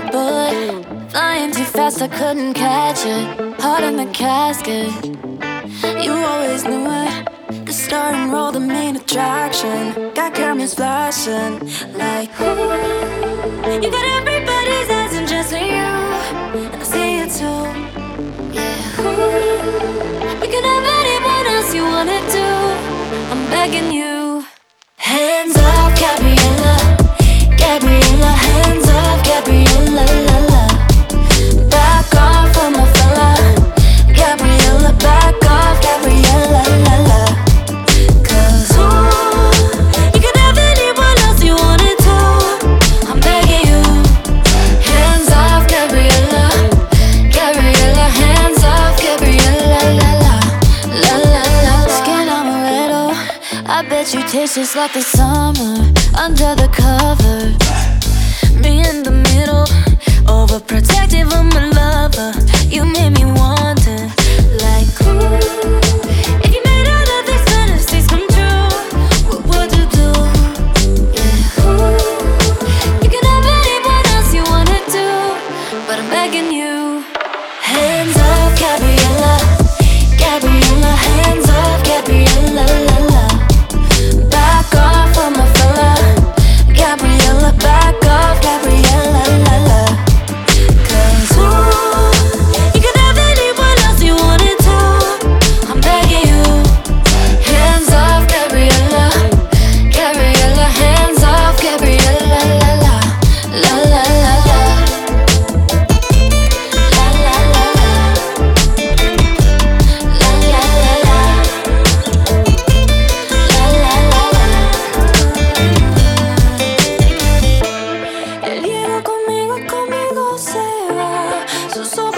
a bullet. Flying too fast, I couldn't catch it. Heart in the casket. You always knew it. The starring role, the main attraction. Got cameras flashing like. Ooh. You got everybody's eyes and just you, and I see it too. Yeah. Ooh. You can have anyone else you wanna. I'm begging you. I bet you taste just like the summer under the cover. Me and the So, so